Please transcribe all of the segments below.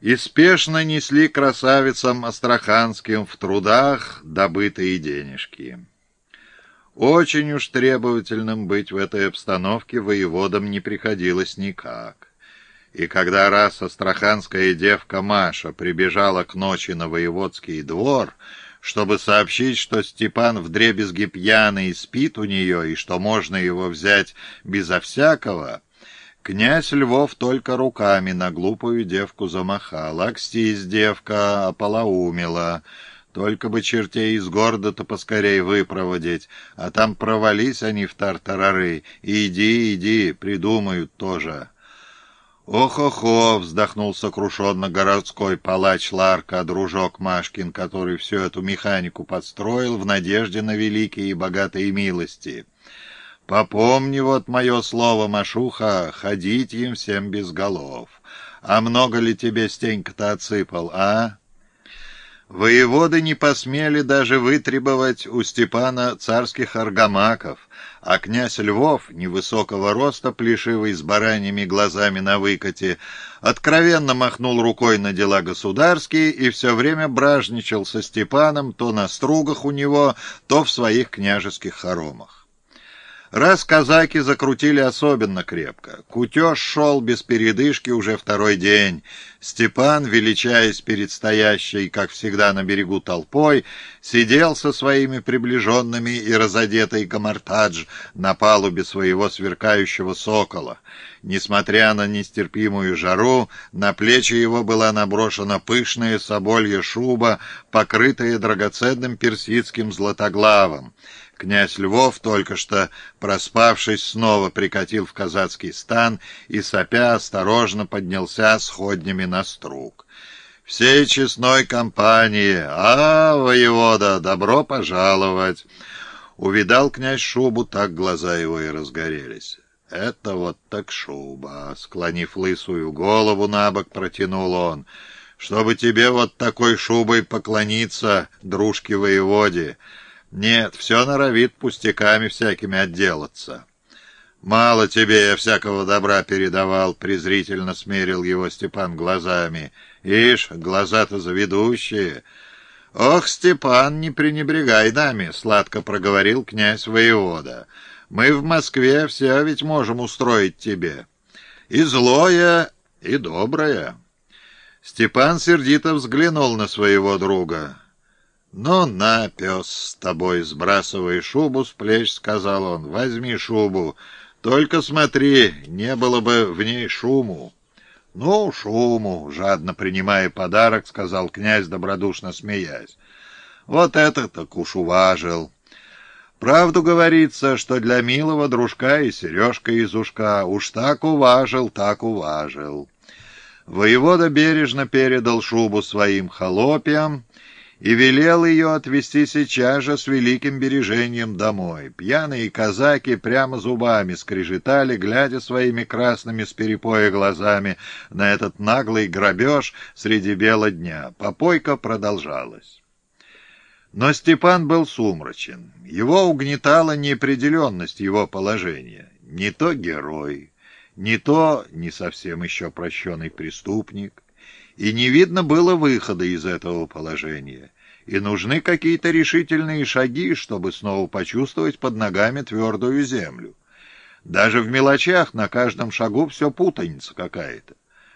и спешно несли красавицам астраханским в трудах добытые денежки. Очень уж требовательным быть в этой обстановке воеводам не приходилось никак. И когда раз астраханская девка Маша прибежала к ночи на воеводский двор, чтобы сообщить, что Степан вдребезги пьяный спит у нее, и что можно его взять безо всякого, князь Львов только руками на глупую девку замахал. «Акстись, девка, ополоумела!» Только бы чертей из города-то поскорей выпроводить, а там провались они в тартарары. Иди, иди, придумают тоже. «Ох-охо!» — вздохнул сокрушенно городской палач Ларка, дружок Машкин, который всю эту механику подстроил в надежде на великие и богатые милости. «Попомни вот мое слово, Машуха, ходить им всем без голов. А много ли тебе Стенька-то отсыпал, а?» Воеводы не посмели даже вытребовать у Степана царских аргамаков, а князь Львов, невысокого роста, плешивый с бараньими глазами на выкате, откровенно махнул рукой на дела государские и все время бражничал со Степаном то на стругах у него, то в своих княжеских хоромах. Раз казаки закрутили особенно крепко. Кутеж шел без передышки уже второй день. Степан, величаясь перед стоящей, как всегда на берегу толпой, сидел со своими приближенными и разодетый камартадж на палубе своего сверкающего сокола. Несмотря на нестерпимую жару, на плечи его была наброшена пышная соболья шуба, покрытая драгоценным персидским златоглавом. Князь Львов, только что проспавшись, снова прикатил в казацкий стан и, сопя, осторожно поднялся сходнями на струк. «Всей честной компании! А, воевода, добро пожаловать!» Увидал князь шубу, так глаза его и разгорелись. «Это вот так шуба!» Склонив лысую голову на бок, протянул он. «Чтобы тебе вот такой шубой поклониться, дружке-воеводе!» Нет, все норовит пустяками всякими отделаться. «Мало тебе я всякого добра передавал», — презрительно смерил его Степан глазами. «Ишь, глаза-то заведущие». «Ох, Степан, не пренебрегай нами», — сладко проговорил князь воевода. «Мы в Москве все ведь можем устроить тебе. И злое, и доброе». Степан сердито взглянул на своего друга. «Ну, на, пес, с тобой, сбрасывай шубу с плеч», — сказал он. «Возьми шубу, только смотри, не было бы в ней шуму». «Ну, шуму», — жадно принимая подарок, сказал князь, добродушно смеясь. «Вот это так уж уважил». Правду говорится, что для милого дружка и сережка из ушка уж так уважил, так уважил. Воевода бережно передал шубу своим холопьям, и велел ее отвезти сейчас же с великим бережением домой. Пьяные казаки прямо зубами скрежетали, глядя своими красными с перепоя глазами на этот наглый грабеж среди бела дня. Попойка продолжалась. Но Степан был сумрачен. Его угнетала неопределенность его положения. Не то герой, не то не совсем еще прощенный преступник — и не видно было выхода из этого положения, и нужны какие-то решительные шаги, чтобы снова почувствовать под ногами твердую землю. Даже в мелочах на каждом шагу все путаница какая-то.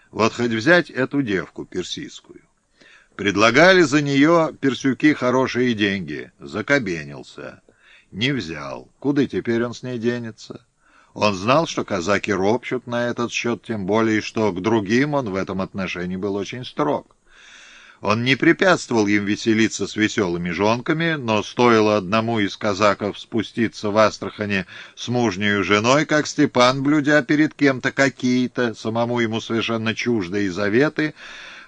Вот хоть взять эту девку персидскую. Предлагали за нее персюки хорошие деньги, закобенился. Не взял. Куда теперь он с ней денется? Он знал, что казаки ропщут на этот счет, тем более, что к другим он в этом отношении был очень строг. Он не препятствовал им веселиться с веселыми жонками, но стоило одному из казаков спуститься в Астрахане с мужнею женой, как Степан, блюдя перед кем-то какие-то, самому ему совершенно чуждые заветы,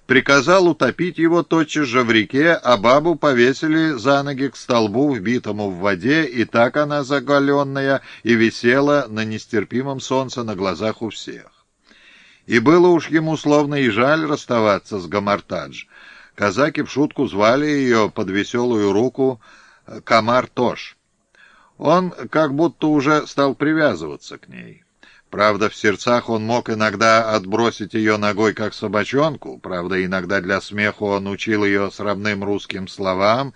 приказал утопить его тотчас же в реке, а бабу повесили за ноги к столбу, вбитому в воде, и так она заголенная и висела на нестерпимом солнце на глазах у всех. И было уж ему словно и жаль расставаться с Гамартадж. Казаки в шутку звали ее под веселую руку Камар Тош. Он как будто уже стал привязываться к ней. Правда, в сердцах он мог иногда отбросить ее ногой, как собачонку. Правда, иногда для смеху он учил ее сравным русским словам